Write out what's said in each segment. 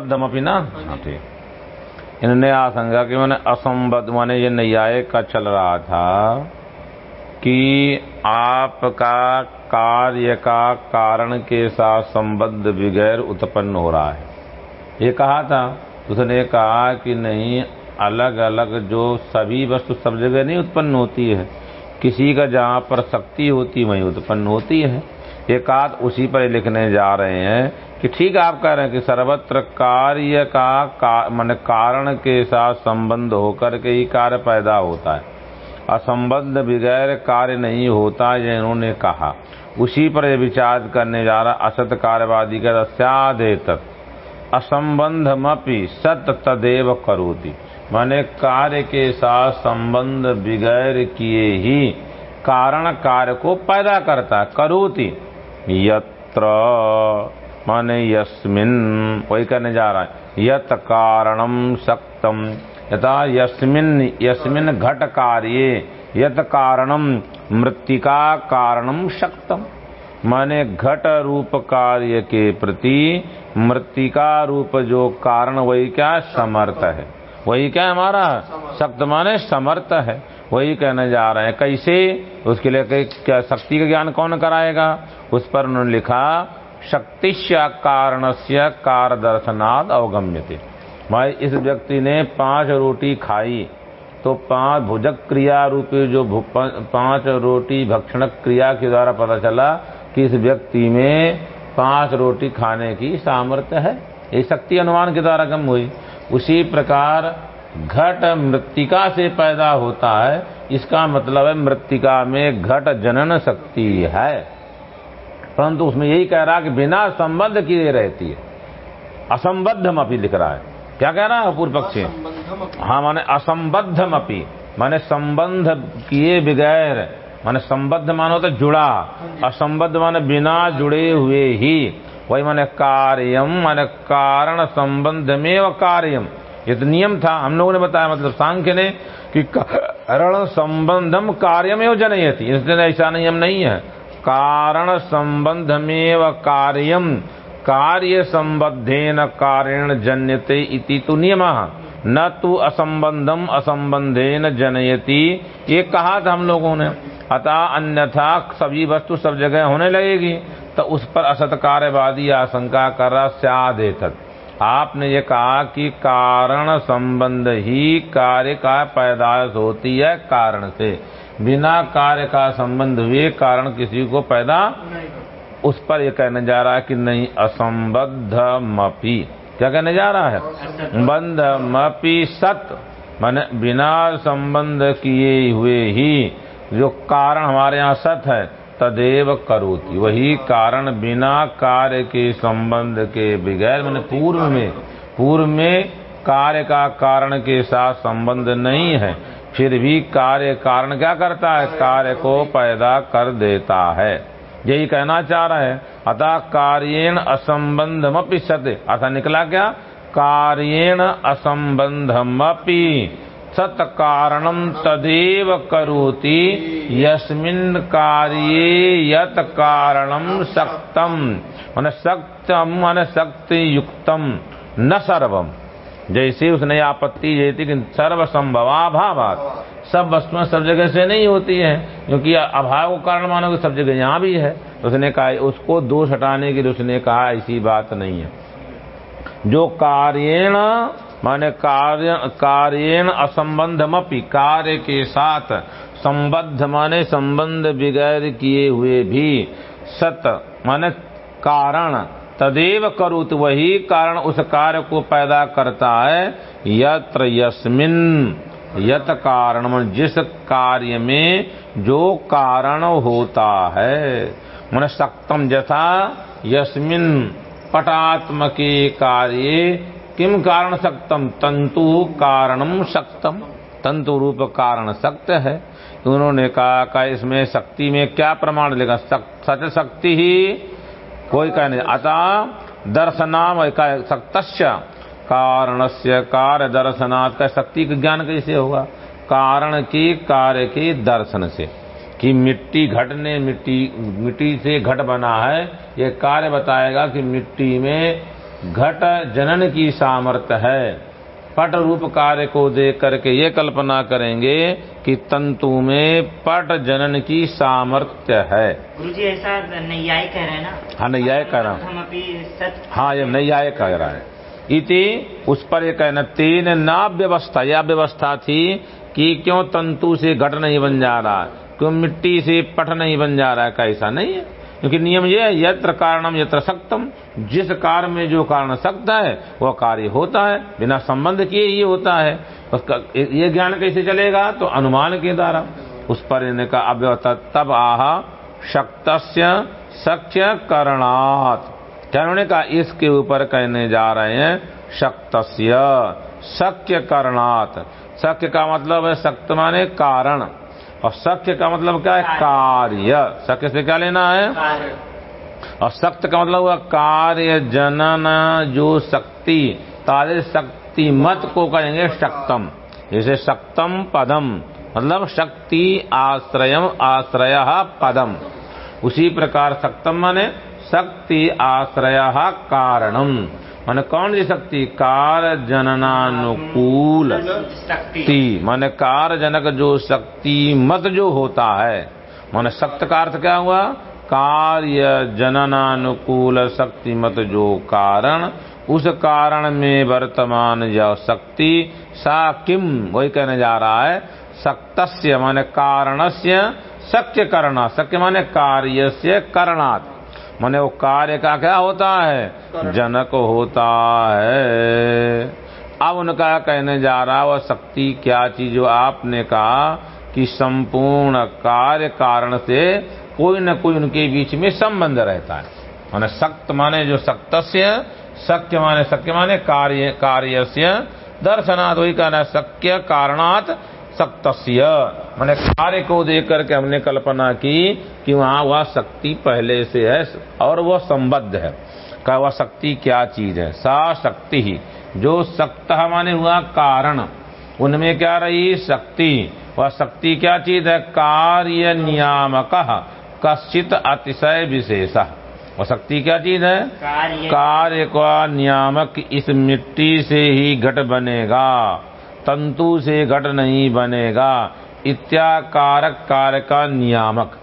दमपी ना हाँ इन्होंने आशंका कि मैंने असंबद्ध, माने ये नैयायिक का चल रहा था कि आपका कार्य का कारण के साथ संबद्ध बगैर उत्पन्न हो रहा है। ये कहा था। उसने कहा कि नहीं अलग अलग जो सभी वस्तु सब जगह नहीं उत्पन्न होती है, किसी का जहाँ पर शक्ति होती वहीं उत्पन्न होती है। एक आध उसी पर लिखने जा रहे हैं कि ठीक आप कह रहे हैं कि सर्वत्र कार्य का, का मन कारण के साथ संबंध होकर के ही कार्य पैदा होता है। असंबद्ध बगैर कार्य नहीं होता ये इन्होंने कहा। उसी पर विचार करने जा रहा असत कार्यवादी का सदे तक मपी सत तदेव करोती। माने कार्य के साथ संबंध बगैर किए ही कारण कार्य को पैदा करता करोती। यत्र माने यस्मिन, वही करने जा रहा है। यत कारणम सक्तम यथा यस्मिन यस्मिन घट कार्य, यत कारणम मृतिका कारणम शक्तम। माने घट रूप कार्य के प्रति मृतिका रूप जो कारण वही क्या? समर्थ है। वही क्या हमारा? शक्त माने समर्थ है। वही कहने जा रहे हैं, कैसे? उसके लिए क्या शक्ति का ज्ञान कौन कराएगा? उस पर उन्होंने लिखा शक्तिश कारण से कार दर्शनाद अवगम्य थे भाई, इस व्यक्ति ने पाँच रोटी खाई तो पाँच भुजक क्रिया रूपी जो पाँच रोटी भक्षण क्रिया के द्वारा पता चला कि इस व्यक्ति में पाँच रोटी खाने की सामर्थ्य है। ये शक्ति अनुमान के द्वारा कम हुई। उसी प्रकार घट मृतिका से पैदा होता है इसका मतलब है मृतिका में घट जनन शक्ति है। परंतु उसमें यही कह रहा कि बिना संबंध किए रहती है। असंबद्धम अपी लिख रहा है। क्या कह रहा है पूर्व पक्षी? हाँ माने असंबद्धम अपी। माने संबंध किए बगैर माने संबद्ध मानो तो जुड़ा। असंबद्ध माने बिना जुड़े हुए ही। वही माने कार्यम माने कारण संबंध में कार्यम ये तो नियम था, हम लोगों ने बताया मतलब सांख्य ने, कि कारण संबंधम कार्यमेव जनयती। इसलिए ऐसा नियम नहीं है। कारण संबंधमेव कार्यम कार्य संबद्धेन कारेण जन्यते इति तो नियम। न तो असंबंधम असंबंधेन जनयति। ये कहा था हम लोगों ने। अतः अन्यथा सभी वस्तु सब जगह होने लगेगी। तो उस पर असत कार्यवादी आशंका कर रहा सद आपने ये कहा कि कारण संबंध ही कार्य का पैदाश होती है कारण से। बिना कार्य का संबंध हुए कारण किसी को पैदा उस पर यह कहने जा रहा है कि नहीं असंबद्ध मपी क्या कहने जा रहा है? बंध मपी सत। मान बिना संबंध किए हुए ही जो कारण हमारे यहाँ सत है तदेव करोती। वही कारण बिना कार्य के संबंध के बगैर, मैंने पूर्व में पूर्व में कार्य का कारण के साथ संबंध नहीं है, फिर भी कार्य कारण क्या करता है? कार्य को पैदा कर देता है। यही कहना चाह रहे हैं, अतः कार्येण असंबंधमपि सत्य ऐसा निकला क्या? कार्येण असंबंधमपि। कारणम तदेव करोति, यस्मिन कार्ये यत कारणम सक्तम मन सक्तम मन शक्ति युक्तम न सर्वम। जैसे उसने आपत्ति ये थी कि सर्व संभवाभावात सब वस्तुएँ सब जगह से नहीं होती हैं, क्योंकि अभाव को कारण मानोगे सब जगह यहाँ भी है। उसने कहा, उसको दोष हटाने के लिए उसने कहा, ऐसी बात नहीं है। जो कार्यण माने कार्य, कार्यण असंबंधमपि, कार्य के साथ संबद्ध, माने संबंध बिगैर किए हुए भी सत, माने कारण, तदेव करुत वही कारण उस कार्य को पैदा करता है, यत्र यस्मिन, यत कारण मन जिस कार्य में जो कारण होता है। मन सक्तम जथा यस्मिन पटात्म के कार्य किम कारण सक्तम तंतु कारणम सक्तम तंतु रूप कारण सक्त है। उन्होंने कहा का इसमें शक्ति में क्या प्रमाण लेगा सच शक्ति ही कोई कह नहीं अतः दर्शनाम सक्त कारण से कार्य दर्शनाथ का शक्ति का ज्ञान कैसे होगा? कारण की, कार्य के दर्शन से। कि मिट्टी घट ने मिट्टी मिट्टी से घट बना है, ये कार्य बताएगा कि मिट्टी में घट जनन की सामर्थ्य है। पट रूप कार्य को देख करके ये कल्पना करेंगे कि तंतु में पट जनन की सामर्थ्य है। गुरु जी ऐसा नैयाय कह रहे हैं ना? हाँ नैयाय कह रहा हूँ। हाँ ये नैयाय कह रहा है। इति उस पर ये कहना तीन ना व्यवस्था। यह व्यवस्था थी कि क्यों तंतु से घट नहीं बन जा रहा क्यों मिट्टी से पट नहीं बन जा रहा है कैसा नहीं है। क्योंकि नियम ये है, यत्र कारणम, यत्र सक्तम। जिस कार्य में जो कारण सक्त है, वह कार्य होता है। बिना संबंध किए ही होता है। उसका, ये ज्ञान कैसे चलेगा? तो अनुमान के द्वारा। उस पर इनका अव्यवत तब आह शक्त सख्य करणात्। क्या का इसके ऊपर कहने जा रहे हैं शक्त शक्य करणात्। शक्य का मतलब है, सक्त माने कारण। और सत्य का मतलब क्या है? कार्य। सत्य से क्या लेना है? और सत्य का मतलब हुआ कार्य जनन जो शक्ति तारे शक्ति मत को कहेंगे शक्तम। जैसे शक्तम पदम। मतलब शक्ति आश्रयम आश्रय पदम। उसी प्रकार शक्तम माने शक्ति आश्रय कारणम। माने कौन सी शक्ति? कार जननानुकूल शक्ति माने कार जनक जो शक्ति मत जो होता है। माने शक्त का अर्थ क्या हुआ? कार्य जननानुकूल शक्ति मत जो कारण उस कारण में वर्तमान यह शक्ति सा किम? वही कहने जा रहा है शक्तस्य माने कारणस्य शक्य करना शक्य माने कार्य से करणात्। माने वो कार्य का क्या होता है? जनक होता है। अब उनका कहने जा रहा वह शक्ति क्या चीज़ जो आपने कहा कि संपूर्ण कार्य कारण से कोई न कोई उनके बीच में संबंध रहता है? माने सक्त माने जो सक्तस्य शक्य माने शक्य माने कार्य कार्य से दर्शनाथ वही कहना शक्य कारणात सक्तस्य मैंने कार्य को देख करके हमने कल्पना की कि वहाँ वह शक्ति पहले से है और वह संबद्ध है। का वह शक्ति क्या चीज़ है? सा शक्ति ही। जो सक्त माने हुआ कारण उनमें क्या रही? शक्ति। वह शक्ति क्या चीज़ है? कार्य नियामक कश्चित अतिशय विशेष। वह शक्ति क्या चीज़ है? कार्य। कार्य का नियामक इस मिट्टी से ही घट बनेगा। तंतु से घट नहीं बनेगा। इत्याकारक कार्य का नियामक।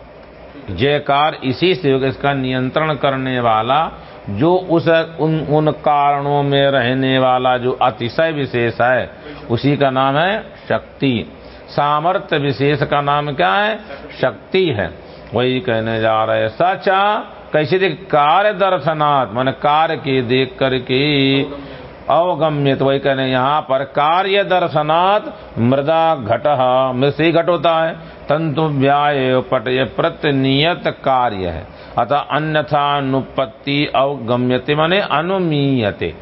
जयकार इसी से इसका नियंत्रण करने वाला, जो उस उन उन कारणों में रहने वाला जो अतिशय विशेष है, उसी का नाम है शक्ति। सामर्थ्य विशेष का नाम क्या है? शक्ति है। वही कहने जा रहे है, सचा, कैसे कार्य दर्शनात्, मान कार्य के देख करके अवगम्य तो वही कहने, यहाँ पर कार्य दर्शनात् मृदा घट ही घट होता है, तंतु व्याय पटय प्रतिनियत कार्य है। अतः अन्यथा अनुपत्ति अवगम्यते, माने अनुमीयते।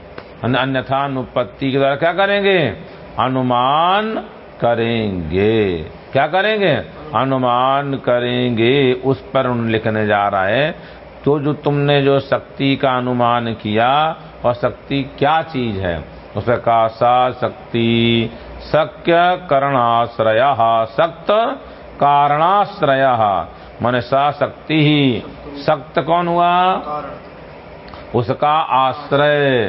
अन्यथा अनुपत्ति के द्वारा क्या करेंगे? अनुमान करेंगे। क्या करेंगे? अनुमान करेंगे, उस पर उन लिखने जा रहा है तो जो तुमने जो शक्ति का अनुमान किया वह शक्ति क्या चीज़ है? उसका कहा सा शक्ति, शक्य करणाश्रय सक्त कारणाश्रय। मन सा शक्ति ही सक्त कौन हुआ? उसका आश्रय।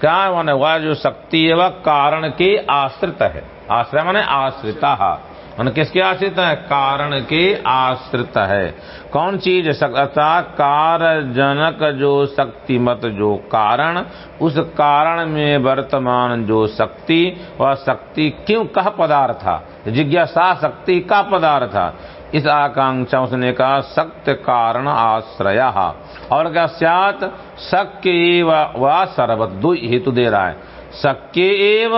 क्या माने वह जो शक्ति है वह कारण के आश्रित है। आश्रय माने आश्रिता। मन किसके आश्रित है? कारण के आश्रित है। कौन चीज़ सकता कार जनक जो शक्ति मत जो कारण, उस कारण में वर्तमान जो शक्ति, वह शक्ति क्यों, कह पदार्थ था? जिज्ञासा शक्ति का पदार्थ था। इस आकांक्षा उसने कहा सत्य कारण आश्रय। और क्या सात शक्य व सर्वत दो हेतु दे रहा है। शक्य एव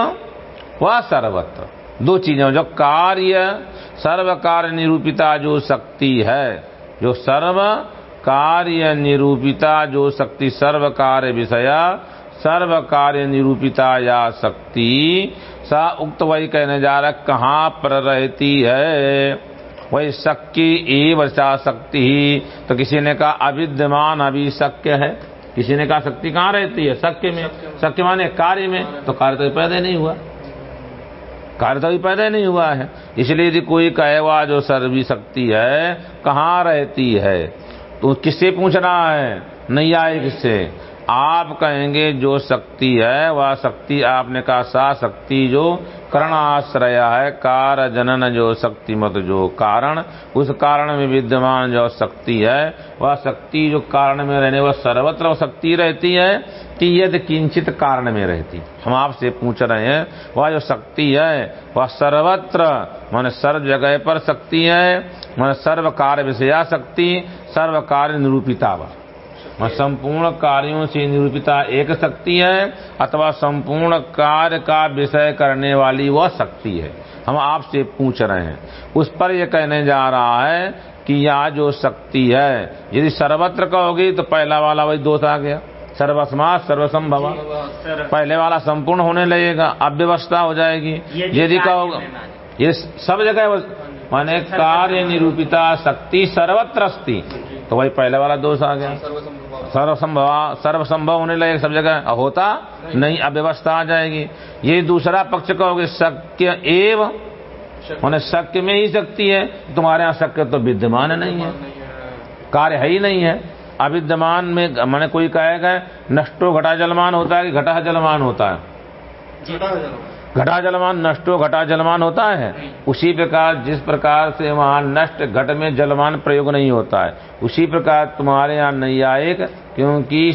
व सर्वत दो चीज़ें जो कार्य सर्व कार्य निरूपिता जो शक्ति है, जो सर्व कार्य निरूपिता जो शक्ति सर्व कार्य विषय सर्व कार्य निरूपिता या शक्ति, सा उक्त वही कहने जा रहा कहाँ पर रहती है? वही शक्ति एव शक्ति ही। तो किसी ने कहा अविद्यमान अभी शक्य है। किसी ने कहा शक्ति कहाँ रहती है? शक्य में। शक्य माने कार्य में। तो कार्य तो पैदा नहीं हुआ। कार्य तो अभी पैदा नहीं हुआ है। इसलिए यदि कोई कहे वह जो सर्वी शक्ति है, कहाँ रहती है? तो किससे पूछना है? नहीं आए से आप कहेंगे जो शक्ति है, वह शक्ति आपने कहा, सा शक्ति जो करणाश्रय है, कार जनन जो शक्ति मत जो कारण, उस कारण में विद्यमान जो शक्ति है, वह शक्ति जो कारण में रहने, वह सर्वत्र शक्ति रहती है, कि यदि किंचित कारण में रहती। हम आपसे पूछ रहे हैं, वह जो शक्ति है, वह सर्वत्र, मान सर्व जगह पर शक्ति है, मान सर्व कार्य विषया शक्ति सर्व कार्य निरूपिता वह संपूर्ण कार्यों से निरूपिता एक शक्ति है अथवा संपूर्ण कार्य का विषय करने वाली वह शक्ति है। हम आपसे पूछ रहे हैं। उस पर यह कहने जा रहा है कि यह जो शक्ति है यदि सर्वत्र कहोगी तो पहला वाला वही दोष आ गया। सर्वस्मा सर्वसंभव। पहले वाला संपूर्ण होने लगेगा अव्यवस्था हो जाएगी। यदि कहोगे ये सब जगह माने कार्य निरूपिता शक्ति सर्वत्र अस्ति तो वही पहले वाला दोष आ गया। सर्वसंभव सर्वसंभव होने लगे सब जगह। होता नहीं अव्यवस्था आ जाएगी। ये दूसरा पक्ष कहोगे, शक्य एव। मैंने शक्य में ही शक्ति है। तुम्हारे यहाँ शक्य तो विद्यमान नहीं है। कार्य है ही नहीं है। अविद्यमान में, मैंने कोई कहेगा, नष्टो घटा जलमान होता है कि घटा जलमान होता है? घटा जलमान नष्टो घटा जलमान होता है। उसी प्रकार जिस प्रकार से वहाँ नष्ट घट में जलमान प्रयोग नहीं होता है उसी प्रकार तुम्हारे यहाँ नहीं नैयायिक क्योंकि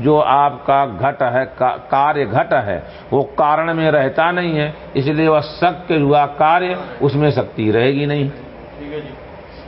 जो आपका घट है का, कार्य घट है वो कारण में रहता नहीं है इसलिए वह शक्य हुआ कार्य उसमें शक्ति रहेगी नहीं।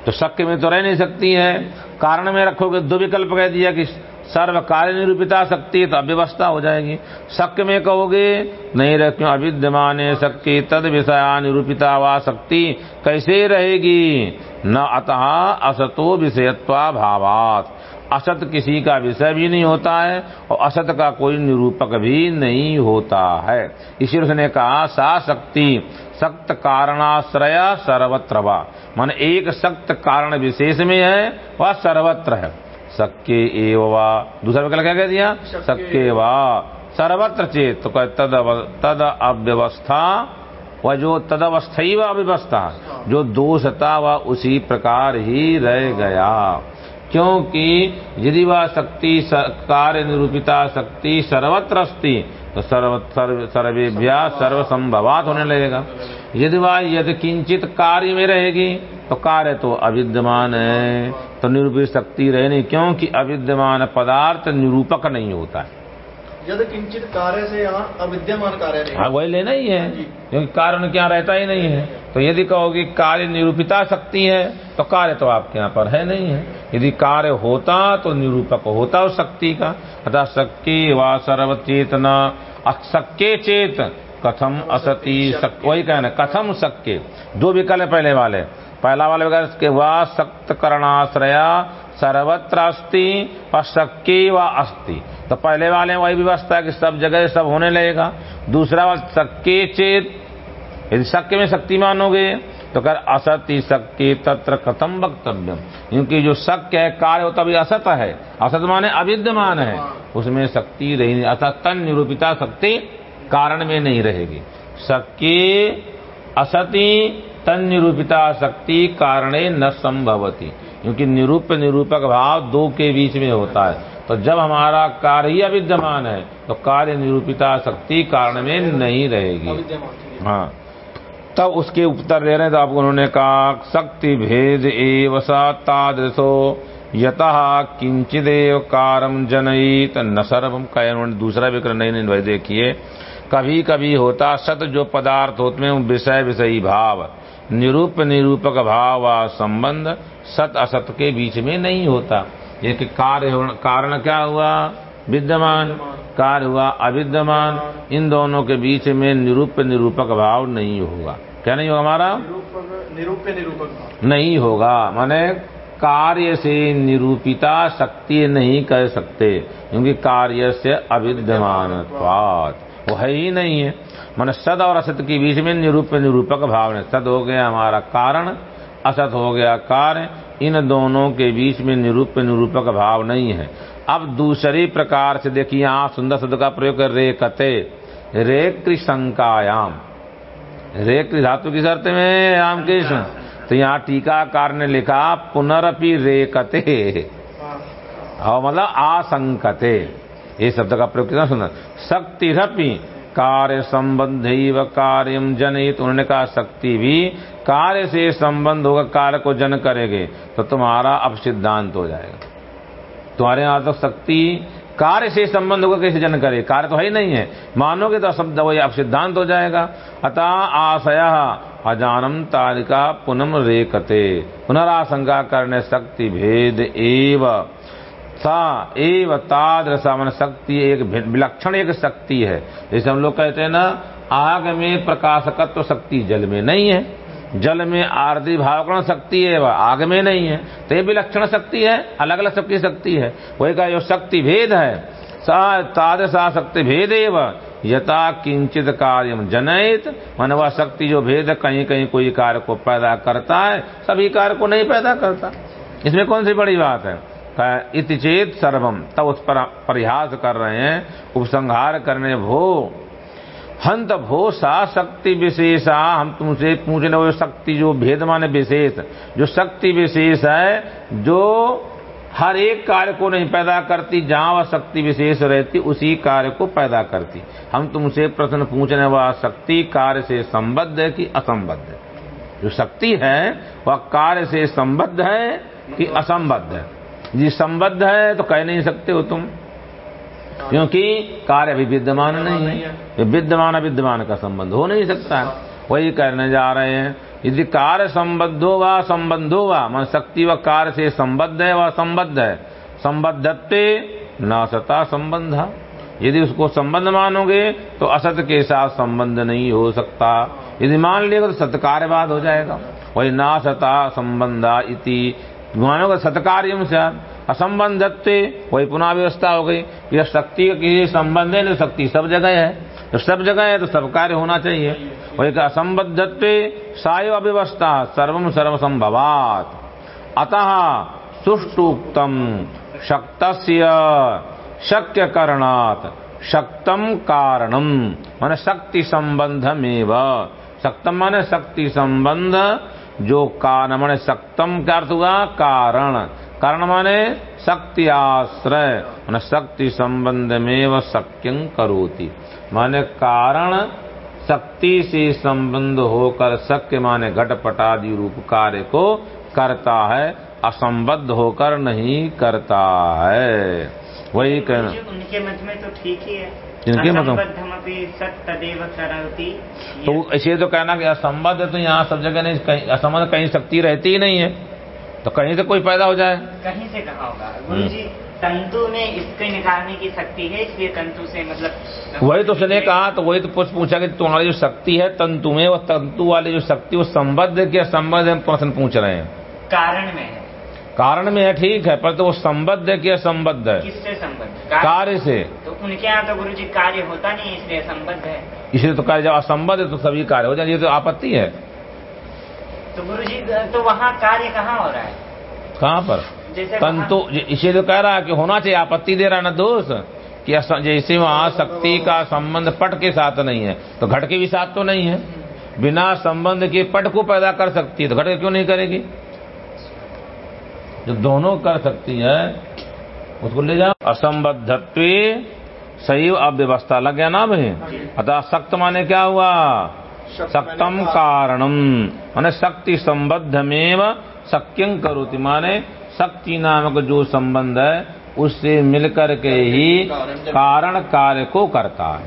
तो शक्य में तो रह नहीं सकती है। कारण में रखोगे दो विकल्प कह दिया कि सर्व कार्य निरूपिता शक्ति तो अव्यवस्था हो जाएगी। शक्य में कहोगे, नहीं रखो अविद्यमान शक्ति, तद विषया निरूपिता वा शक्ति, कैसे रहेगी? न अतः असतो विषयत्वा भावात। असत किसी का विषय भी नहीं होता है, और असत का कोई निरूपक भी नहीं होता है। इसी उसने कहा, सा शक्ति, सक्त कारणाश्रय सर्वत्र वा। मन एक सक्त कारण विशेष में है, वह सर्वत्र है। सक्के एवा दूसरा विकल्प क्या कह दिया? सक्के वा। सर्वत्र चेत तो कह तद तद अव्यवस्था वह जो तदवस्था ही वह अव्यवस्था। जो दोष था वह उसी प्रकार ही रह गया। क्योंकि यदि वह शक्ति कार्य निरूपिता शक्ति सर्वत्र अस्ति तो सर्व सर्व सर्वेभ्या सर्व संभवात होने लगेगा। यदि वह यदि किंचित कार्य में रहेगी तो कार्य तो अविद्यमान है। तो निरूपित शक्ति रहे नहीं क्योंकि अविद्यमान पदार्थ निरूपक नहीं होता है। यदि किंचित कार्य से यहाँ अविद्यमान कार्य हाँ वही लेना ही है क्योंकि कारण क्या रहता ही नहीं है। तो यदि कहोगे कार्य निरूपिता शक्ति है तो कार्य तो आपके यहाँ पर है नहीं है। यदि कार्य होता तो निरूपक होता उस शक्ति का। अतः शक्ति व सर्व चेतना अशक्य चेत कथम असती वही कहना कथम शक्य। दो विकल्प पहले वाले। पहला वाले विकल्प के वह सक्त करणाश्रया सर्वत्र अस्ति और शक्य व अस्ति। तो पहले वाले वही व्यवस्था है कि सब जगह सब होने लगेगा। दूसरा वाला शक्य चेत। यदि शक्य में शक्ति मानोगे तो कर असत्य शक्ति तत्र कथम वक्तव्यम? क्योंकि जो शक्य है, कार्य होता भी असत है। असत माने अविद्यमान है। उसमें शक्ति रही नहीं। अतः तन निरूपिता शक्ति कारण में नहीं रहेगी। शक्ति असति तन निरूपिता शक्ति कारणे न संभवती। क्योंकि निरूप निरूपक भाव दो के बीच में होता है। तो जब हमारा कार्य ही अविद्यमान है तो कार्य निरूपिता शक्ति कारण में नहीं रहेगी। हाँ। तब उसके उत्तर दे रहे तो आपको उन्होंने कहा शक्ति भेद एव तादृशो यतः किंचिदेव कारम जनईत न सर्वम कह दूसरा विक्रम नहीं नहीं भाई देखिए कभी कभी होता सत जो पदार्थ होते हैं विषय विषयी भाव। निरूप निरूपक भाव व संबंध सत असत के बीच में नहीं होता। ये कि कार्य कारण क्या हुआ? विद्यमान। कार्य हुआ अविद्यमान। इन दोनों के बीच में निरूप निरूपक भाव नहीं होगा। क्या नहीं होगा हमारा? निरूप निरूपक नहीं होगा। माने कार्य से निरूपिता शक्ति नहीं कह सकते क्योंकि कार्य से अविद्यमान वो है ही नहीं है। मन सद और असत के बीच में निरूप निरूपक भाव ने सद हो गया हमारा कारण असत हो गया कार्य। इन दोनों के बीच में निरूप निरूपक भाव नहीं है। अब दूसरी प्रकार से देखिए आप सुंदर शब्द का प्रयोग कर रे कते रे कृशंकायाम रे धातु की शर्त में राम कृष्ण तो यहाँ टीकाकार ने लिखा पुनरअपि रे कते और मतलब आसंकते ये शब्द का प्रयोग कितना सुंदर। शक्ति रपी कार्य संबंध कार्यम जनहित उन्होंने कहा, शक्ति भी कार्य से संबंध होगा, कार्य को जन करेगे तो तुम्हारा अब सिद्धांत हो जाएगा। तुम्हारे यहाँ तो शक्ति कार्य से संबंध होगा, कैसे जन करे? कार्य तो है ही नहीं है। मानोगे तो शब्द वही अब सिद्धांत हो जाएगा। अतः आशय अजानम तारिका पुनम रेकते पुनराशंका करने शक्ति भेद एव। सा एव तादृशा मन शक्ति एक विलक्षण एक शक्ति है। जैसे हम लोग कहते हैं ना, आग में प्रकाशकत्व शक्ति जल में नहीं है। जल में आरती भावकरण शक्ति है, वह आग में नहीं है। तो ये विलक्षण शक्ति है अलग अलग शक्ति शक्ति है। वही का जो शक्ति भेद है, सा शक्ति भेद एवं यथा किंचित कार्य जनहित मन वह शक्ति जो भेद कहीं कहीं कोई कार्य को पैदा करता है, सभी कार्य को नहीं पैदा करता। इसमें कौन सी बड़ी बात है? इति चेत सर्वम तब उस पर परिहास कर रहे हैं, उपसंहार करने भो। हंत भो सा शक्ति विशेषा, हम तुमसे पूछने वो शक्ति जो भेद माने विशेष, जो शक्ति विशेष है, जो हर एक कार्य को नहीं पैदा करती, जहाँ वह शक्ति विशेष रहती, उसी कार्य को पैदा करती। हम तुमसे प्रश्न पूछने वह शक्ति कार्य से संबद्ध है कि असंबद्ध है? जो शक्ति है, वह कार्य से संबद्ध है कि असंबद्ध है? जी संबद्ध है तो कह नहीं सकते हो तुम। क्योंकि कार्य भी विद्यमान नहीं है। विद्यमान विद्यमान का संबंध हो नहीं सकता। है वही करने जा रहे हैं। यदि कार्य संबद्धो व संबंधो व मन शक्ति व कार्य से संबद्ध है व संबद्ध है। संबद्धत्ते न सता संबंध। यदि उसको संबंध मानोगे तो असत के साथ संबंध नहीं हो सकता। यदि मान लिएगा तो सत्कार्यवाद हो जाएगा। वही ना सता संबंधा इति मानोगे सत्कार्यम से असंबंधत्व, वही पुनः व्यवस्था हो गई। यह शक्ति का किसी संबंध है शक्ति सब जगह है। तो सब जगह है तो सब कार्य होना चाहिए। वही का असंबद्धत्व साय अव्यवस्था सर्वम सर्व संभवात अतः सुष्टुक्तम शक्त शक्य करणात शक्तम कारणम। मान शक्ति संबंध में शक्तम माने शक्ति संबंध जो कारण माने शक्तम क्या अर्थ हुआ? कारण। कारण माने शक्ति आश्रय, मान शक्ति संबंध में वह शक्यं करोति। माने कारण शक्ति से संबंध होकर शक्य माने घटपटादि रूप कार्य को करता है, असंबद्ध होकर नहीं करता है। वही कहना उनके मत में तो ठीक ही है। जिनके मत में? असंबद्धमपि सत्तदेव करती। तो ऐसे तो कहना कि असंबद्ध तो यहाँ सब जगह नहीं कहीं असंबद्ध कहीं शक्ति रहती ही नहीं है। तो कहीं से कोई पैदा हो जाए। कहीं से कहा होगा? गुरु जी तंतु में इसके निकालने की शक्ति है इसलिए तंतु से मतलब वही तो उसने कहा तो वही तो पूछ पूछा कि तुम्हारी जो शक्ति है तंतु में वो तंतु वाली जो शक्ति वो संबद्ध कि असंबद्ध है प्रश्न पूछ रहे हैं? कारण में है। कारण में है ठीक है पर तो वो संबद्ध है कि असंबद्ध है? किससे संबद्ध? कार्य से। तो उनके यहाँ तो गुरु जी कार्य होता नहीं इसलिए संबद्ध है। इसलिए तो कार्य जब असंबद्ध है तो सभी कार्य हो जाए ये तो आपत्ति है। तो गुरु जी तो वहाँ कार्य कहाँ हो रहा है? कहाँ पर? तंतु इसे तो कह रहा है कि होना चाहिए आपत्ति दे रहा ना दोष कि जैसे वहाँ शक्ति का संबंध पट के साथ नहीं है तो घट के भी साथ तो नहीं है। बिना संबंध के पट को पैदा कर सकती है तो घट के क्यों नहीं करेगी? जो दोनों कर सकती है, उसको ले जाओ। असंबद्धत्व सही अव्यवस्था। लग गया ना भाई? अतः सक्त माने क्या हुआ? सक्तम कारणम। माने शक्ति संबद्धमेव शक्यं करोति। माने शक्ति नामक जो संबंध है, उससे मिलकर के ही कारण कार्य को करता है।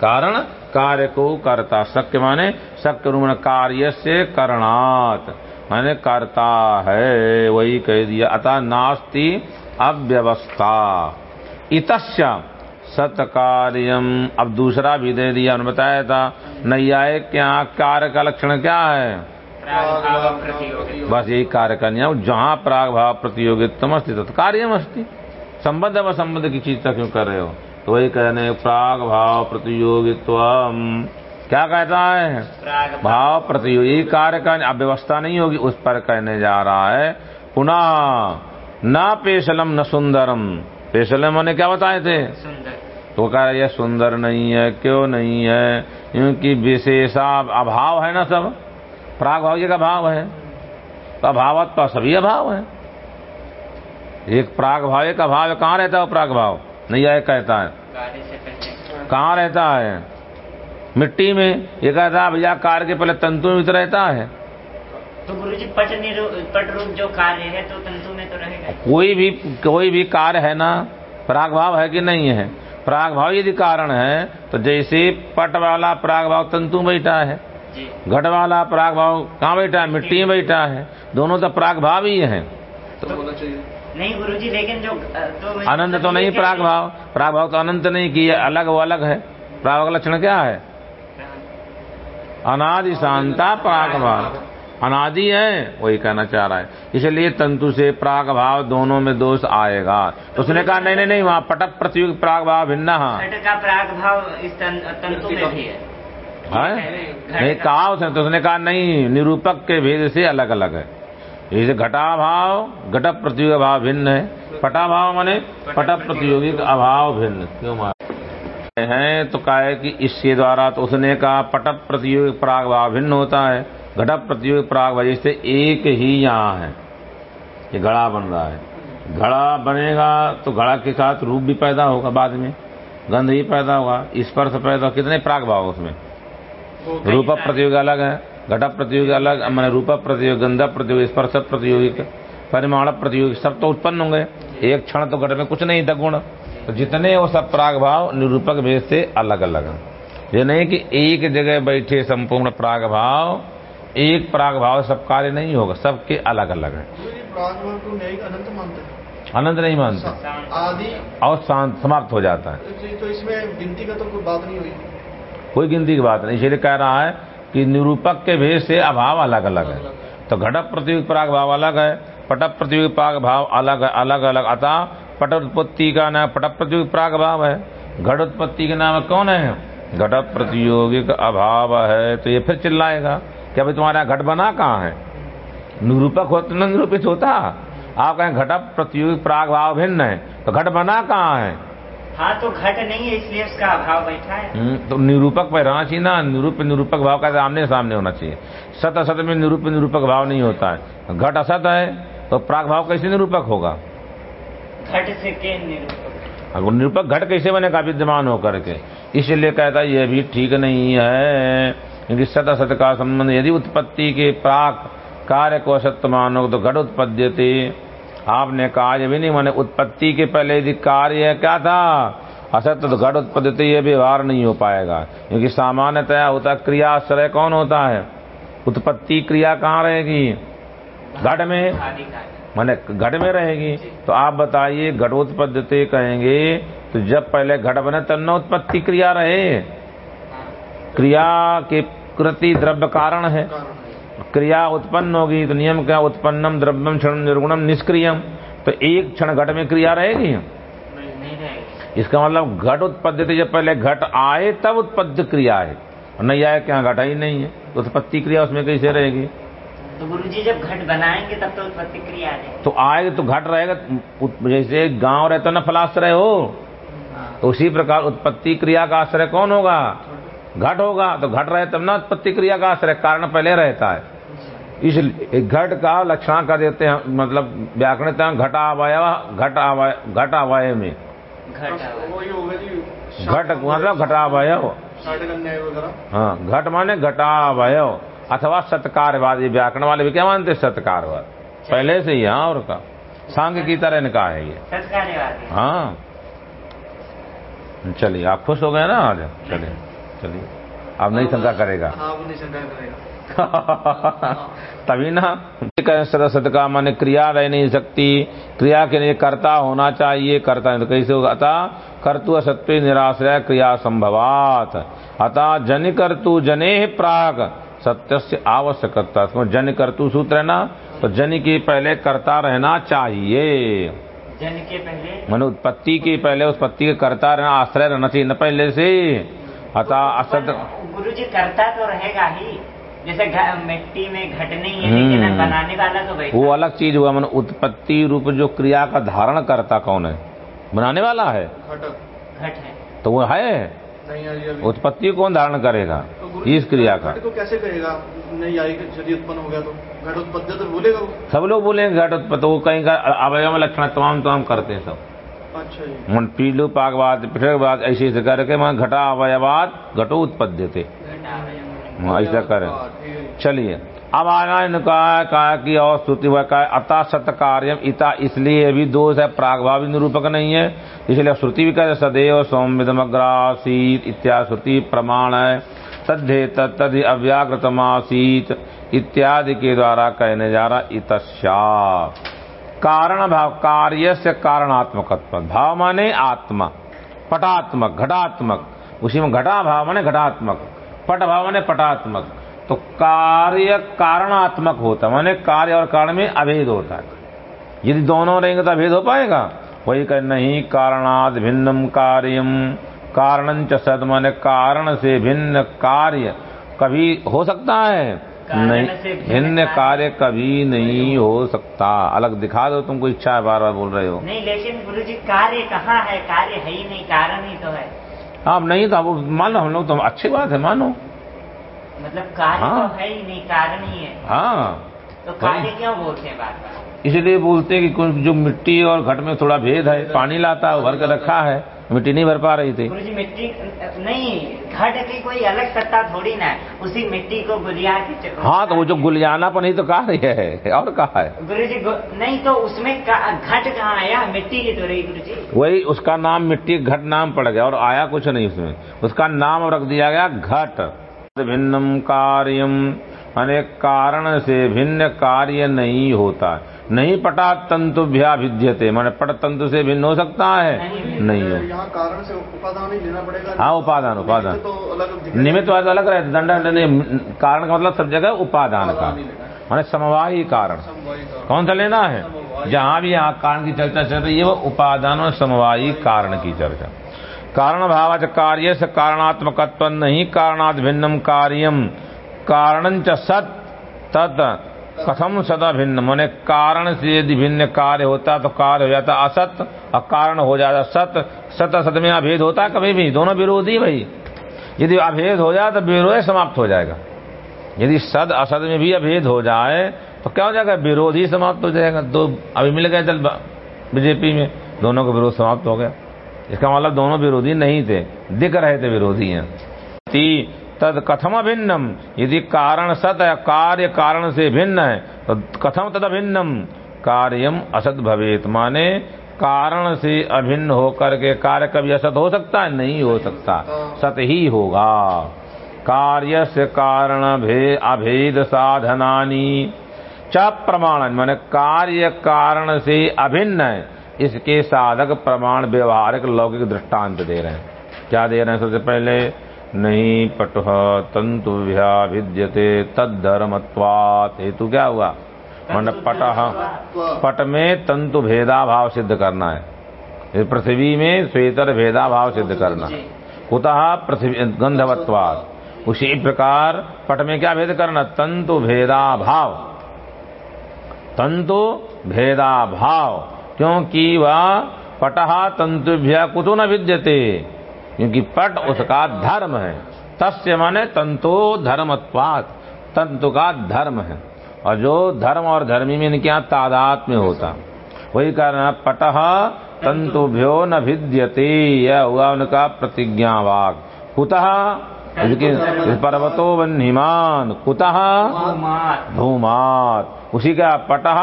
कारण कार्य को करता शक्य माने शक्य रूप कार्य से करणात। माने करता है, वही कह दिया। अतः नास्ति अव्यवस्था। इतस्य सत्कार्यम। अब दूसरा भी दे दिया, उन्होंने बताया था नैयाय क्या, कार्य का लक्षण क्या है? बस यही कार्य का नियम, जहाँ प्राग भाव प्रतियोगितम अस्ति, तत्कार्यम अस्ति। संबंध व संबंध की चीज़ क्यों कर रहे हो? तो वही कहने, प्राग भाव प्रतियोगित्व क्या कहता है? भाव प्रतियोगी कार्य का अव्यवस्था नहीं होगी उस पर कहने जा रहा है। पुनः न पेशलम न सुंदरम। पेशलम मैंने क्या बताए थे? सुंदर। तो कह रहे ये सुंदर नहीं है क्यों नहीं है? क्योंकि विशेषा अभाव है ना सब? प्राग भाव का भाव है। तो अभावत तो सभी अभाव है। एक प्राग भाव एक अभाव। कहाँ रहता है वो प्राग भाव नहीं आए कहता है। कहाँ रहता है? मिट्टी में ये कहता है भैया कार के पहले तंतु में भी तो रहता है। तो गुरु जी पट पट रूप जो कार्य है तो तंतु में तो रहेगा कोई भी कोई भी कार्य है ना प्राग भाव है कि नहीं है? प्राग भाव यदि कारण है तो जैसे पट वाला प्राग भाव तंतु में बैठा है। घट वाला प्राग भाव कहाँ बैठा है? मिट्टी में बैठा है। दोनों तो प्राग भाव ही। है तो चाहिए। नहीं गुरु जी लेकिन जो तो अनंत तो नहीं प्राग भाव प्राग भाव तो अनंत नहीं की है अलग वो अलग है। प्राग लक्षण क्या है? अनादि शांता प्राग भाव अनादि है वही कहना चाह रहा है। इसलिए तंतु से प्राग भाव दोनों में दोष आएगा। तो उसने कहा नहीं नहीं नहीं वहाँ पटक प्रतियोगी प्राग भाव भिन्न का प्राग भाव इस तंतु में भी है। है? नहीं कहा उसने तो उसने कहा नहीं निरूपक के भेद से अलग अलग है। जैसे घटा भाव घट प्रतियोगी भाव भिन्न है। पटा भाव माने पट प्रतियोगी का अभाव भिन्न। क्यों मार? है तो कहा कि इसके द्वारा तो उसने कहा पट प्रतियोगी प्राग भिन्न होता है घट प्रतियोगी प्राग भाव जैसे एक ही यहाँ है, ये घड़ा बन रहा है। घड़ा बनेगा तो घड़ा के साथ रूप भी पैदा होगा बाद में, गंध ही पैदा होगा, स्पर्श पैदा होगा कितने प्राग भाव उसमें? रूप प्रतियोगी अलग है घट प्रतियोगी अलग, मैंने रूप प्रतियोगी, गंध प्रतियोगी, स्पर्श प्रतियोगी, परिमाण प्रतियोगी, सब तो उत्पन्न होंगे, एक क्षण तो घट में कुछ नहीं था गुण तो जितने वो सब प्राग भाव निरूपक भेद से अलग अलग हैं। ये नहीं कि एक जगह बैठे संपूर्ण प्राग भाव एक प्राग भाव सब कार्य नहीं होगा सबके अलग अलग है अनंत मानते अनंत नहीं मानते। आदि और शांत समाप्त हो जाता है। तो- तो इसमें गिनती का तो कोई बात नहीं हुई। कोई गिनती की बात नहीं इसलिए कह रहा है कि निरूपक के भेद से अभाव अलग अलग है। तो घट प्रतियोगी प्राग भाव अलग है पट प्रतियोगी प्राग भाव अलग अलग अलग। अतः पट उत्पत्ति का नाम पट प्रतियोगी प्राग भाव है। घट उत्पत्ति के नाम कौन है? घट प्रतियोगी का अभाव है। तो ये फिर चिल्लाएगा क्या भाई तुम्हारा घट बना कहाँ है? निरूपक हो तो निरूपित होता। आप कहें घट प्रतियोगी प्राग भाव भिन्न है तो घट बना कहाँ है? हाँ तो घट नहीं है इसलिए उसका अभाव बैठा है। हम्म, तो निरूपक पर रहना चाहिए ना। निरूप निरूपक भाव का सामने सामने होना चाहिए। सत असत में निरूप निरूपक भाव नहीं होता है। घट असत है तो प्राग भाव कैसे निरूपक होगा? घट से के निरूपक। अगर निरूपक घट कैसे बनेगा विद्यमान होकर के। इसलिए कहता है यह भी ठीक नहीं है। क्योंकि सत असत का संबंध यदि उत्पत्ति के प्राक कार्य को असत्य मानो तो घट उत्पद्यते। आपने कहा ये भी नहीं माने उत्पत्ति के पहले यदि कार्य क्या था? असत्य तो घट उत्पद्यते ये व्यवहार नहीं हो पाएगा। क्योंकि सामान्यतया होता है, क्रियाश्रय कौन होता है? उत्पत्ति क्रिया कहाँ रहेगी? घट में? माने घट में रहेगी। तो आप बताइए घटोत्पद्यते कहेंगे तो जब पहले घट बने तब न उत्पत्ति क्रिया रहे। क्रिया के कृति द्रव्य कारण है। क्रिया उत्पन्न होगी तो नियम क्या? उत्पन्नम द्रव्यम क्षण निर्गुणम निष्क्रियम। तो एक क्षण घट में क्रिया रहेगी? नहीं रहेगी। इसका मतलब घट उत्पद्यते जब पहले घट आए तब उत्पत्ति क्रिया है। नहीं आए क्या घटा ही नहीं है? उत्पत्ति क्रिया उसमें कैसे रहेगी? तो गुरु जी जब घट बनाएँगे तब तो उत्पत्ति क्रिया आ जाएगी। तो आएगा तो घट रहेगा उत- जैसे गाँव रहता ना फलाश्रय हो। तो उसी प्रकार उत्पत्ति क्रिया का आश्रय कौन होगा? घट होगा तो घट रहे तब ना उत्पत्ति क्रिया का आश्रय कारण पहले रहता है। इसलिए घट का लक्षण कर देते हैं मतलब व्याकरण घट अवय घट अवय में घट आवा। वही होगा जी घट मतलब घटावय हाँ। घट माने घटावय अथवा सत्कारवाद व्याकरण वाले भी क्या मानते सत्कारवाद। पहले से ही हाँ और का। सांग की तरह इनका है ये। हाँ। चलिए आप खुश हो गए ना आज? चलिए चलिए। अब नहीं शंका करेगा। हाँ तभी ना। सदस्य का माने क्रिया रह नहीं सकती। क्रिया के लिए कर्ता होना चाहिए। कर्ता नहीं तो कैसे होगा अतः कर्तु असत्व निराश्रय क्रिया संभवात। अतः जन कर्तु जने प्राग। सत्य से आवश्यकता इसमें जन कर्तु सूत्र है ना? तो जन के पहले कर्ता रहना चाहिए। जन के पहले? मन उत्पत्ति के पहले उत्पत्ति के कर्ता रहना आश्रय रहना चाहिए न पहले से? अतः असत गुरु जी करता तो रहेगा ही। जैसे मिट्टी में घट नहीं है लेकिन हम्म। बनाने वाला तो वो अलग चीज़ हुआ मन उत्पत्ति रूप जो क्रिया का धारण करता कौन है? बनाने वाला है? घट घट है। तो वो है? नहीं उत्पत्ति कौन धारण करेगा? तो इस क्रिया का को कैसे कहेगा? नहीं आई यदि उत्पन्न हो गया तो तो बोलेगा सब लोग बोलेंगे घट उत्पत्ति वो कहीं का अवयव लक्षण तमाम तमाम करते हैं सब। अच्छा जी। मन पीलू पाकवाद फिर बाद ऐसे ऐसे करके वहाँ घटा अवयवाद घटो उत्पद्य थे हाँ, ऐसा करें। चलिए। अब आना इनका कहा कि और स्तुति हुआ का अता सत कार्यम इता इसलिए अभी दोष है प्रागभावी निरूपक नहीं है इसलिए श्रुति भी कहते सदैव सौम्यदमग्रासीत इत्यादि श्रुति प्रमाण है। तद्धे तद अव्याकृतमासीत इत्यादि के द्वारा कहने जा रहा इतस्या। कारण भाव कार्य से कारणात्मक भाव माने आत्मा, पटात्मक, घटात्मक। उसी में घटा भाव माने घटात्मक, पट भाव माने पटात्मक। तो कार्य कारणात्मक होता माने कार्य और कारण में अभेद होता है। यदि दोनों रहेंगे तो अभेद हो पाएगा? वही कह, नहीं, कारणाद भिन्नम कार्यम। कारण च सद माने कारण से भिन्न कार्य कभी हो सकता है? नहीं भिन्न कार्य कभी नहीं हो सकता। अलग दिखा दो तुमको इच्छा है बार बार बोल रहे हो। नहीं लेकिन गुरु जी कार्य कहाँ है? कार्य है ही नहीं कारण ही तो है। आप नहीं तो मानो हम लोग तो अच्छी बात है मानो। मतलब कार्य हाँ। तो है। ही नहीं कारण ही है। हाँ। तो कार्य क्यों बोलते हैं बार बार इसलिए बोलते हैं कि जो मिट्टी और घट में थोड़ा भेद है पानी लाता है भर के रखा है। मिट्टी नहीं भर पा रही थी। मिट्टी नहीं घट की कोई अलग सत्ता थोड़ी ना है उसी मिट्टी को गुलिया के हाँ तो वो जो गुलियानापन ही तो कार्य है? और कहा है? गुरु जी गु- नहीं तो उसमें घट कहाँ आया? मिट्टी की तो रही गुरु जी वही उसका नाम मिट्टी घट नाम पड़ गया और आया कुछ नहीं उसमें। उसका नाम रख दिया गया घट। भिन्नम कार्यम अनेक कारण से भिन्न कार्य नहीं होता। नहीं पटा तंतु भिद्यते माने पट तंतु से भिन्न हो सकता है? नहीं हो। यहाँ कारण से उपादान ही लेना पड़ेगा। हाँ, उपादान, उपादान। निमित्त तो अलग। वाद रहता दंड कारण का मतलब सब जगह उपादान का। माने समवाही कारण। कौन सा लेना है। जहाँ भी यहाँ कारण की चर्चा चल रही है वो उपादान और समवायी कारण की चर्चा। कारण भाव कार्य से कारणात्मकत्व नहीं कारणात् भिन्नम कार्यम। कारण च सत तत्। कथम सदा भिन्न। माने कारण से यदि भिन्न कार्य होता तो कार्य हो जाता असत और कारण हो जाता सत। सत असत में अभेद होता कभी भी, दोनों विरोधी भाई। यदि अभेद हो जाए तो विरोध समाप्त हो जाएगा। यदि सद असद में भी अभेद हो जाए तो क्या हो जाएगा? विरोध ही समाप्त हो जाएगा। दो अभी मिल गए, चल बीजेपी में, दोनों का विरोध समाप्त हो गया। इसका मतलब दोनों विरोधी नहीं थे, दिख रहे थे विरोधी हैं। तद कथम अभिन्नम यदि कारण सत है कार्य कारण से भिन्न है तो कथम तद अभिन्नम कार्यम असत भवेत। माने कारण से अभिन्न होकर के कार्य कभी असत हो सकता है? नहीं हो सकता। सत ही होगा। कार्य से कारण भे, अभेद साधनानी। च प्रमाण, माने कार्य कारण से अभिन्न है, इसके साधक प्रमाण व्यवहारिक लौकिक दृष्टांत दे रहे हैं। क्या दे रहे हैं? सबसे पहले नहीं पट तंतु विद्यते तद धर्मत्वात हेतु क्या हुआ? मन पट पट में तंतु भेदा भाव सिद्ध करना है। पृथ्वी में श्वेतर भेदाभाव सिद्ध करना कुतः पृथ्वी गंधवत्वाद उसी प्रकार पट में क्या भेद करना तंतु भेदा भाव तंतु भेदा भाव क्योंकि वह पटहा तंतुभ्य कुतो न विद्यते? क्योंकि पट उसका धर्म है। तस्य माने तंतो धर्मत्वात। तंतु का धर्म है। और जो धर्म और धर्मी में इनके यहाँ तादात में होता। वही कारण पटह तंतुभ्यो न भिद्यते, यह हुआ उनका प्रतिज्ञा वाक कुतः पर्वतो वन्यमान कुतः? धूमात उसी का पटह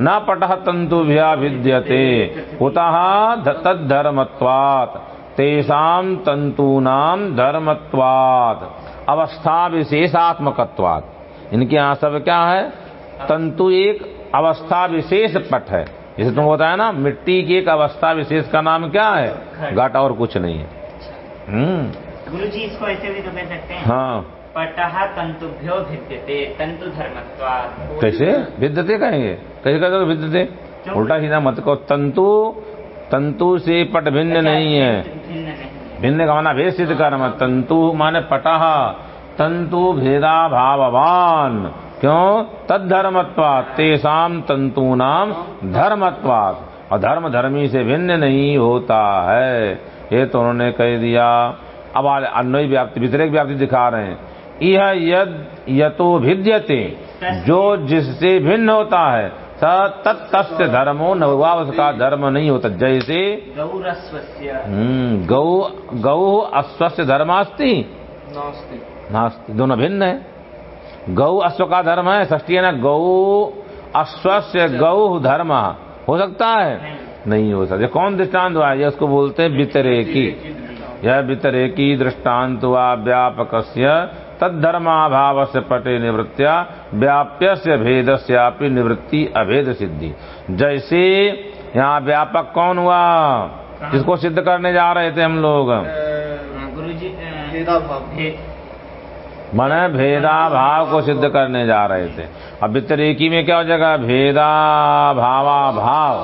न पटह तंतु विद्यते कुतः? तद्धर्मत्वात्। तेषाम तंतूनाम धर्मत्वाद अवस्था विशेषात्मकत्वात् इनके यहाँ सब क्या है? तंतु एक अवस्था विशेष पट है। जैसे तुमको बताया ना मिट्टी की एक अवस्था विशेष का नाम क्या है? घट और कुछ नहीं है। हम्म। गुरु जी इसको ऐसे भी तो कह सकते हैं। हाँ। पटह तंतुभ्यो भिद्यते तंतु धर्मत्वात्। कैसे? विद्यते कहेंगे? कैसे कहते हो विद्यते उल्टा सीधा मत कहो तंतु तंतु से पट भिन्न नहीं है। भिन्न का माना भेद सिद्ध कर्म तंतु माने पटह तंतु भेदा भाववान। क्यों? तद धर्मत्वात तेसाम तंतु नाम धर्मत्वात। और धर्म धर्मी से भिन्न नहीं होता है। ये तो उन्होंने कह दिया। अब अन्वय व्याप्ति व्यतिरेक व्याप्ति दिखा रहे हैं। यह यद यतो भिद्यते जो जिससे भिन्न होता है। तत्स्य धर्मो न हुआ उसका धर्म नहीं होता जैसे हम्म, गौ गौ अश्वस्य धर्मास्ति। नास्ति। नास्ति दोनों भिन्न है। गौ अश्व का धर्म है षष्टी है ना गौ अश्वस्य गौ धर्म हो सकता है? नहीं। हो सकता। कौन दृष्टांत हुआ ये उसको बोलते हैं वितरे की। यह वितरे की दृष्टांत हुआ व्यापक तद्धर्माभाव से पटे निवृत्तिया व्याप्य से भेद से निवृत्ति अभेद सिद्धि जैसे यहाँ व्यापक कौन हुआ? जिसको सिद्ध करने जा रहे थे हम लोग? गुरु जी भेदा भाव मन भेदा भाव को सिद्ध करने जा रहे थे। अब व्यतिरेकी में क्या हो जाएगा? भेदा भावा भाव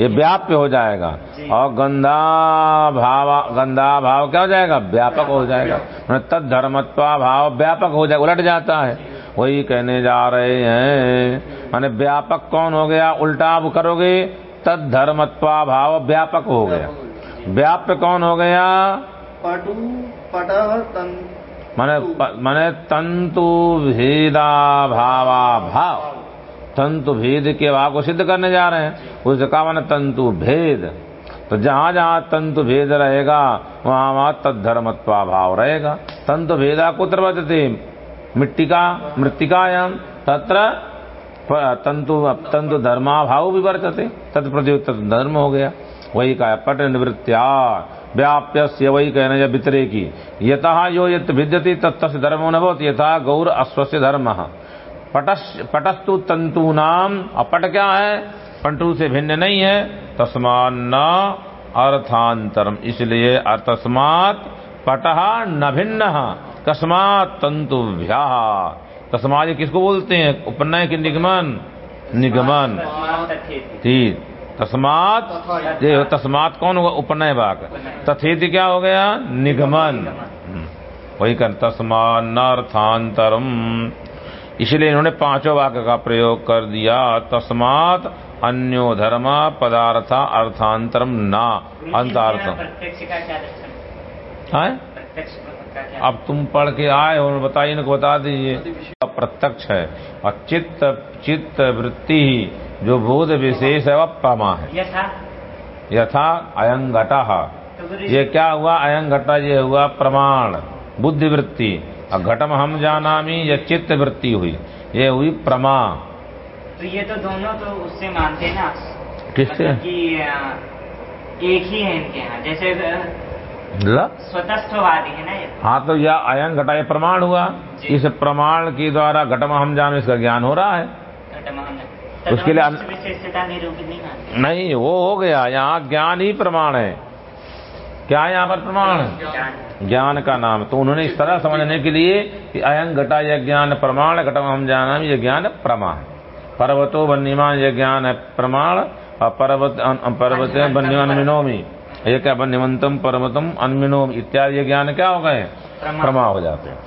ये व्याप्य हो जाएगा। और गंधा भाव गंदा भाव क्या हो जाएगा? व्यापक हो जाएगा। तद धर्मत्वा भाव व्यापक हो जाएगा उलट जाता है। वही कहने जा रहे हैं माने व्यापक कौन हो गया? उल्टा आप करोगे तद धर्मत्वा भाव व्यापक हो गया। व्याप्य कौन हो गया? पटु पट माने माने तंतु भेदा भावा भाव तंतु भेद के भाव को सिद्ध करने जा रहे हैं। उसका कहा माने तंतु भेद। तो जहाँ जहाँ तंतु भेद रहेगा, वहाँ वहाँ तद्धर्मत्वा भाव रहेगा। तंतु भेदा कुत्र वर्तते मिट्टी का मृतिकायाम तत्र तंतु तंतु धर्मा भाव भी वर्तते। तत्प्रति धर्म हो गया। वही का पट निवृत्त्या व्याप्य वही कहना या वितरे की। यथा यो यत भिद्यति तत्स्य धर्मो न भवति। यथा गौर अश्वस्य धर्म। पटस पटस्तु तंतु नाम अपट क्या है? पंटू से भिन्न नहीं है। तस्मान न अर्थांतरम इसलिए तस्मात पटह न भिन्न। कस्मात तंतु भ्या तस्मात किसको बोलते हैं? उपनय के निगमन। निगमन। ठीक। तस्मात ये तस्मात कौन होगा? उपनय वाक तथेति क्या हो गया? निगमन। हम्म, वही कर तस्मार्थांतरम इसलिए इन्होंने पाँचों वाक्य का प्रयोग कर दिया। तस्मात अन्यो धर्म पदार्थ अर्थांतरम ना। अंतार्थ है? अब तुम पढ़ के आए हो बताइए इनको बता दीजिए। प्रत्यक्ष है। और चित्त चित्त वृत्ति ही जो बोध विशेष है वह प्रमा है। यथा। यथा अयं घटा तो ये क्या हुआ? अयं घटा ये हुआ प्रमाण बुद्धि वृत्ति और घटम हम जानामी ये चित्त वृत्ति हुई। ये हुई प्रमा। तो ये तो दोनों तो उससे मानते हैं ना। किससे? मतलब कि एक ही है इनके यहाँ। जैसे ल? स्वतंत्रवादी है ना ये? हाँ तो यह अयं घटा ये प्रमाण हुआ। इस प्रमाण के द्वारा घटम हम जान इसका ज्ञान हो रहा है। घटमान उसके लिए नहीं नहीं वो हो गया। यहाँ ज्ञान ही प्रमाण है। क्या है यहाँ पर प्रमाण ज्ञान। ज्ञान का नाम। तो उन्होंने इस तरह समझने के लिए कि अयं घटा यह ज्ञान प्रमाण घटम हम जाना ये ज्ञान प्रमा है पर्वतो वन्यमान यह ज्ञान है प्रमाण और पर्वत पर्वत वन्यमान मिनोमी। ये क्या वन्यवंतम पर्वतम अनमिनोम इत्यादि ये ज्ञान क्या हो गए? प्रमा। हो जाते हैं।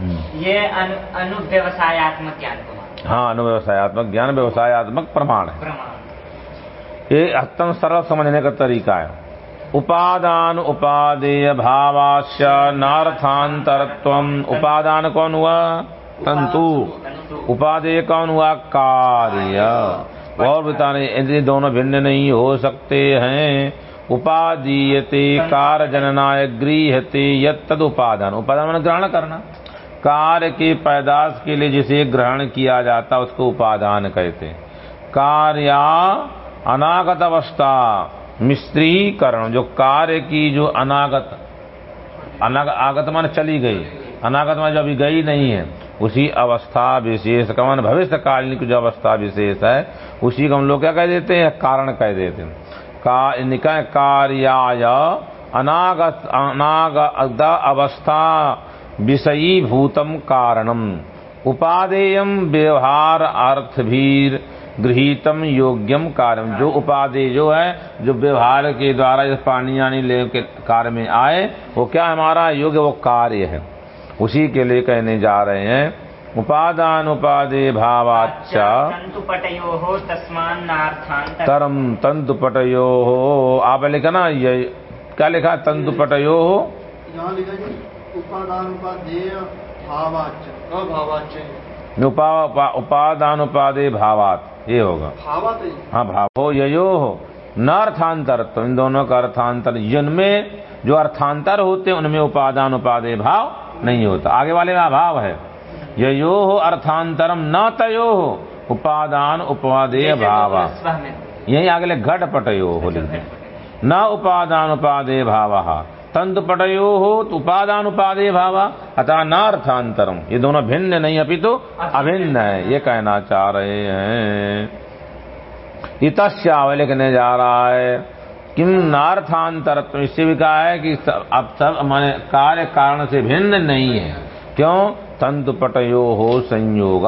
हम्म। ये अनु अनुव्यवसायत्मक ज्ञान हाँ। अनुव्यवसायत्मक ज्ञान व्यवसायत्मक प्रमाण है। ये अत्यंत सरल समझने का तरीका है। उपादान उपादेय भावाश्य नार्थांतरत्व उपादान कौन हुआ? तंतु। उपादेय कौन हुआ? कार्य। और बताने यदि दोनों भिन्न नहीं हो सकते हैं। उपादीयते कार जननाय गृहते यद उपादान। उपादान मैंने ग्रहण करना। कार्य के पैदाश के लिए जिसे ग्रहण किया जाता उसको उपादान कहते कार्या अनागत अवस्था। मिश्रीकरण जो कार्य की जो अनागत, अनाग आगत मान चली गई अनागत मान जो अभी गई नहीं है, उसी अवस्था विशेष का मान भविष्य कालीन की जो अवस्था विशेष है, उसी को हम लोग क्या कह देते हैं? कारण कह देते हैं। का, निकाय कार्याय, अनागत अनागत अवस्था विषयी भूतम कारणम। उपादेयम व्यवहार अर्थ भीर गृहीतम योग्यम कार्य जो उपादेय जो है जो व्यवहार के द्वारा इस पानी यानी ले के कार्य में आए वो क्या हमारा? योग्य वो कार्य है। उसी के लिए कहने जा रहे हैं उपादान हो तस्मान तरम तंतु पटयो हो। आप लिखा ना? ये क्या लिखा? तंतु पटयो हो। यहाँ लिखा जी उपादान उपादेय भावाच्य अभावाच्य उपा, उपा, उपादान उपादे भावात। ये होगा। भावा तो हाँ भावो ययो हो। न अर्थांतर तो इन दोनों का अर्थांतर जिनमें जो अर्थांतर होते हैं उनमें उपादान उपादे भाव नहीं होता। आगे वाले में अभाव है। यो हो अर्थांतरम न तयो हो। उपादान उपादेय भाव। यही अगले घट पटयो हो लिखते न उपादान उपादे भाव। तंतु पटयो हो तो उपादान उपादे भाव। अतः न अर्थांतरम ये दोनों भिन्न नहीं, अभी तो अभिन्न है। ये कहना चाह रहे हैं। इतश्याव लिखने जा रहा है। किम नार्थांतर तो इससे भी कहा है कि सब- अब सब, माने कार्य कारण से भिन्न नहीं है। क्यों? तंतु पटयो हो संयोग।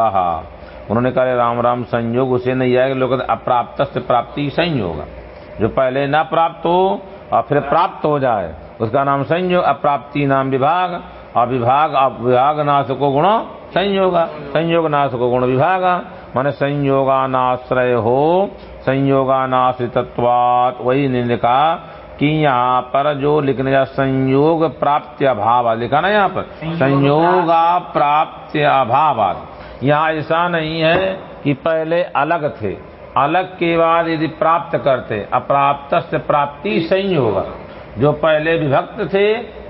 उन्होंने कहा राम राम, संयोग, उसे नहीं आएगा लोग अप्राप्त प्राप्ति संयोग जो पहले ना प्राप्त हो और फिर प्राप्त हो जाए। उसका नाम संयोग अप्राप्ति नाम विभाग और विभाग विभाग नाशको गुण संयोग। संयोग नाशको गुण विभाग माने संयोगानाश्रय हो संयोगानाश्रितत्वात वही इन्होंने कहा कि यहाँ पर जो लिखने जा संयोग प्राप्ति अभाव लिखा ना यहाँ पर? संयोगा प्राप्ति अभाव। यहाँ ऐसा नहीं है कि पहले अलग थे। अलग के बाद यदि प्राप्त करते अप्राप्त से प्राप्ति संयोग। जो पहले विभक्त थे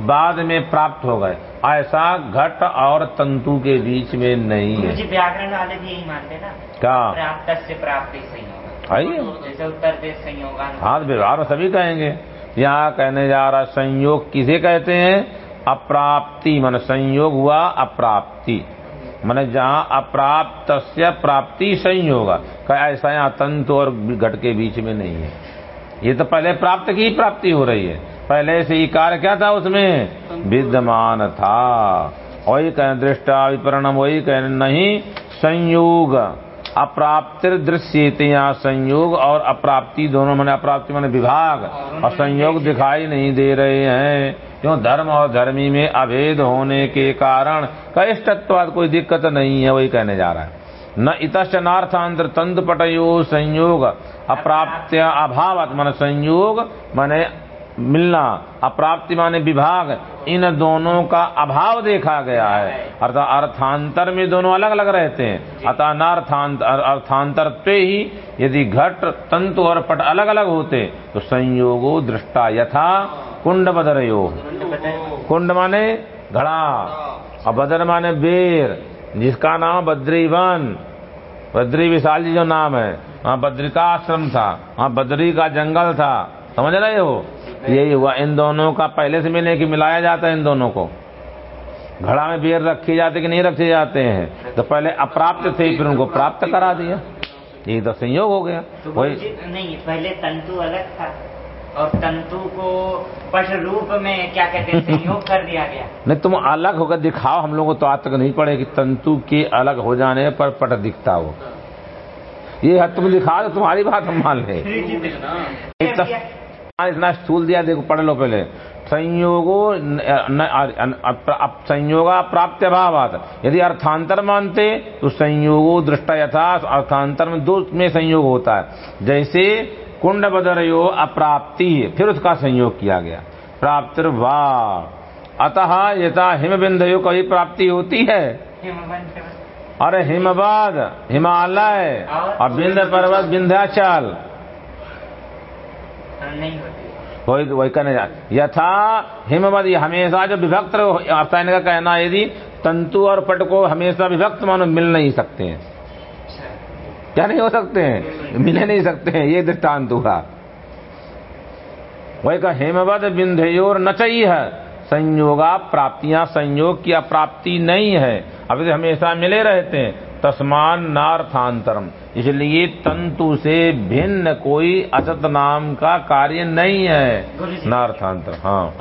बाद में प्राप्त हो गए। ऐसा घट और तंतु के बीच में नहीं है। व्याकरण वाले भी यही मानते ना। क्या? प्राप्त से प्राप्ति संयोग उत्तर देश संयोगान हाँ तो व्यवहार सभी कहेंगे। यहाँ कहने जा रहा संयोग किसे कहते हैं? अप्राप्ति। मन संयोग हुआ अप्राप्ति। मन जहाँ अप्राप्त प्राप्ति संयोग ऐसा यहाँ तंतु और घट के बीच में नहीं है। ये तो पहले प्राप्त की ही प्राप्ति हो रही है। पहले से ही कार्य क्या था उसमें? विद्यमान था। वही कह दृष्टा विपरणम वही कह नहीं संयोग। अप्राप्तिर दृश्य यहाँ संयोग और अप्राप्ति दोनों मैंने अप्राप्ति मैंने विभाग। और संयोग दिखाई नहीं दे रहे हैं। क्यों? धर्म और धर्मी में अभेद होने के कारण कष्टत्वाद कोई दिक्कत नहीं है वही कहने जा रहा है। न इतश्च नार्थांतर तंतु पटयो संयोग, अप्राप्त्य अभावत मन संयोग, माने मिलना, अप्राप्ति माने विभाग, इन दोनों का अभाव देखा गया है। अर्थात अर्थांतर में दोनों अलग अलग रहते हैं। अतः नार्थांतर अर्थांतर पे ही यदि घट, तंतु और पट अलग अलग होते तो संयोगो दृष्टा यथा कुंड बदरयो। कुंड माने घड़ा, और बदर माने बेर। जिसका नाम बद्रीवन। बद्री विशाल जी जो नाम है। वहाँ बद्री का आश्रम था। वहाँ बद्री का जंगल था। समझ रहे हो? यही हुआ। इन दोनों का पहले से मिलने की मिलाया जाता है इन दोनों को। घड़ा में बेर रखे जाते कि नहीं रखे जाते हैं? तो पहले अप्राप्त थे फिर उनको प्राप्त करा दिया। ये तो संयोग हो गया। तो वही नहीं पहले तंतु अलग था। और तंतु को पट रूप में क्या कहते हैं संयोग कर दिया गया। नहीं तुम अलग होकर दिखाओ हम लोगों को तो आज तक नहीं पड़े कि तंतु के अलग हो जाने पर पट दिखता हो। ये है तुम दिखा दो तुम्हारी बात हम मान ले। तो इतना स्थूल दिया देखो पढ़ लो पहले। संयोगो संयोगा प्राप्त अभावात यदि अर्थांतर मानते तो संयोगो दृष्टा यथा अर्थांतर में दो में संयोग होता है। जैसे कुंड बदरयो अप्राप्ति फिर उसका संयोग किया गया। प्राप्तिर वाह अतः यथा हिम बिंदयो कभी प्राप्ति होती है। अरे हिमबाद हिमालय और बिंद पर्वत विंध्याचल नहीं होती वही वही कहने यथा हिमवद हमेशा जो विभक्त का कहना यदि तंतु और पट को हमेशा विभक्त मानो मिल नहीं सकते हैं। क्या नहीं हो सकते? हैं मिले नहीं सकते हैं ये दृष्टांत हुआ। वही का हेमवद बिंध्योर न चाहिए संयोगा प्राप्तियाँ संयोग की अप्राप्ति नहीं है। अब ये हमेशा मिले रहते हैं। तस्मान नार्थांतरम। इसलिए तंतु से भिन्न कोई असत नाम का कार्य नहीं है। नार्थांतर हाँ।